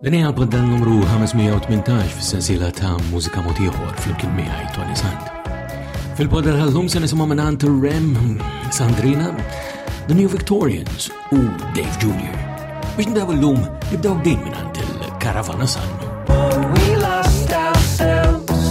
Din hija l-podda numru 518 fis-sensiela ta' mużika mod ieħor flimkien miegħi Tony Sant. Fil-podda tal-lum se nisimgħu mingħand Rem Sandrina, The New Victorians u Dave Jr. Biex ndew illum nibdew din mingħand il-Karavana Sannu. We lost ourselves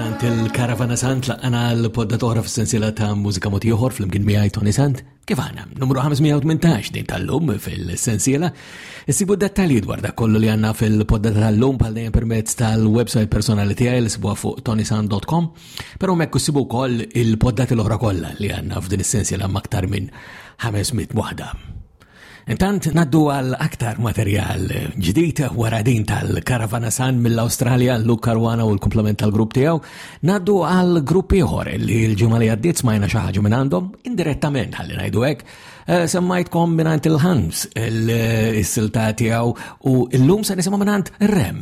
Tant il-Karavana Sant laqqana l-podda toħra fis-sensiela ta' mużika moti oħor fl-imkien miegħi Tony Sant. Kif għana, numru 518 din tal-lum fil-sensiela, issibu dettalji dwar dak kollu li għanna fil-podda tal-lum bħal dejjem permezz tal-website personali tiegħi li sibuha fuq tonisan.com, però mekk issibu wkoll il-podda tal-oħra kollha li għanna f'din is-sensiela maktar minn 500 waħda. Intant naddu għal aktar materjal ġdid wara din tal-Karavana San mill-Awstralja l Karwana u l-komplement tal-grupp tiegħu, naddu għal grupp ieħor li l-ġimgħa li għaddiet smajna xi ħaġa minn għandhom indirettament ħalli ngħidu hekk. Eh, semmajtkom minn il-ħams il-silta tiegħu u llum se nisimgħu minn Rem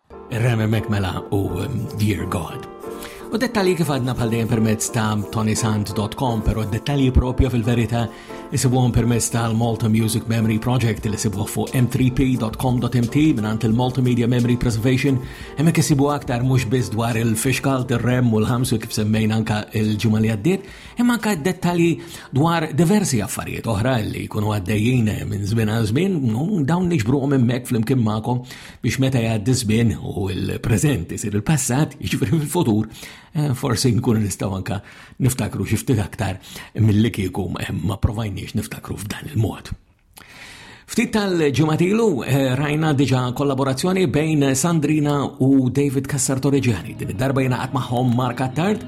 Rem emmek mela u um, Dear God. U dettalji kif għadna bħal dejjem permezz ta' tonisant.com, pero dettalji propja fil-verita jisibuħom permezz ta' l-Malta Music Memory Project li sibuħ fu m3p.com.mt minnant il-Multimedia Memory Preservation, hemmek jisibu aktar mux biz dwar il-fiskal, il-rem u l-ħamsu kif semmejn anka il-ġimma li għaddit, imma anka dettalji dwar diversi affarijiet oħra li kunu għaddejjien minn zmin għal zmin, dawn nixbruhom immek fl-imkien ma'kom biex meta jgħaddi żmien u l-preżent isir il-passat, jiġifieri fil-futur, eh, forsi nkunu nistgħu anka niftakru xi ftit aktar milli kieku eh, ma provajniex niftakru f'dan il-mod. Ftit tal-ġematilu eh, rajna diġa kollaborazzjoni bejn Sandrina u David Kassartoreġani. Din id-darba jena għatmaħom Mark Attard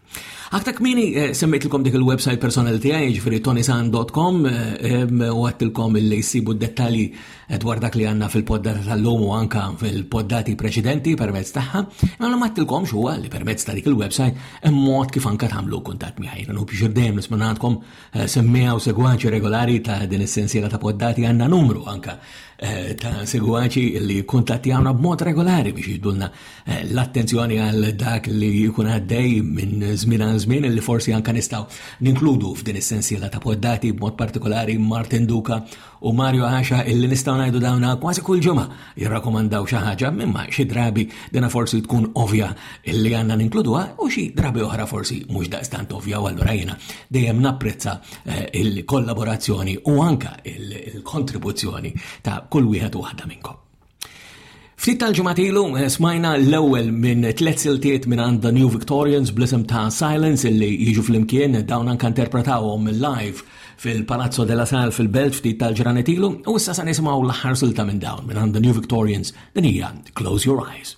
Aktar kmini eh, semmejtilkom dik il-website personal tiegħi jiġifieri tonisan.com eh, u għattilkom li jsibu d-dettalji eh, dwar dak li għandna fil-poddata tal-lum u anka fil-poddati preċedenti permezz tagħha. Għandna ma għattilkom xuwa li permezz ta' dik il-website hemm mod kif anka tagħmlu kuntatt miegħi. Nħu biex dejjem nisma' Eh, semmija u segwaċi regolari ta' din is-sensiela ta' poddati għandna numru anka eh, ta' segwaċi li kontattjawna b'mod regolari biex jiddulna eh, l-attenzjoni għal dak li jkun għaddej minn żmien għal żmien li forsi anka nistgħu ninkludu f'din is-sensiela ta' poddati b'mod partikolari Martin Duka u Mario Għaxa illi nistgħu ngħidu dawna kważi kull ġimgħa jirrakomandaw xi ħaġa mimma xi drabi dina forsi tkun ovja illi għandna ninkluduha u xi drabi oħra forsi mhux daqstant ovja u allura jiena dejjem napprezza eh, il-kollaborazzjoni u anka il-kontribuzzjoni ta' kull wieħed u waħda minnkom. Ftit tal-ġimgħat ilu eh, smajna l-ewwel minn tliet siltiet minn għand New Victorians blisem ta' Silence illi jiġu flimkien dawn anka interpretawhom live fil-Palazzo della Sal fil-Belt ftit tal-ġranet ilu u issa se nisimgħu l-aħħar silta minn dawn minn għand New Victorians din hija Close Your Eyes.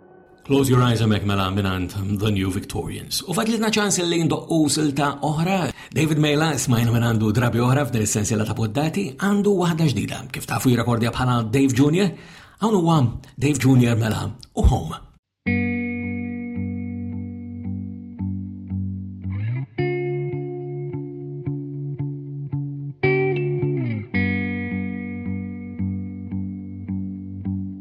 Close your eyes hemmhekk mela minant The New Victorians. U fadlitna ċans li ndoqqu silta oħra. David Mela smajn minn għandu drabi oħra f'din is-sensiela ta' poddati għandu waħda ġdida kif tafu jirakordja bħala Dave Jr. Hawn huwa Dave Jr. mela u home.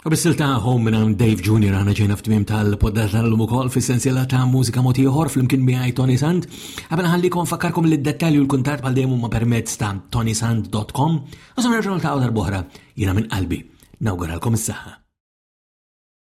U bissil ta' home minn Dave Jr. għana ġejna f'tmim tal-poddat tal-lum ukoll fis-sensiela ta' mużika moti oħor fl-imkien miegħi Tony Sand. Għabel ħallikom fakkarkom li d-dettalji u l-kuntat bħal dejjem huma permezz ta' tonysand.com u sa nerġgħu ta' darbohra jiena minn qalbi. Nawguralkom is-saħħa.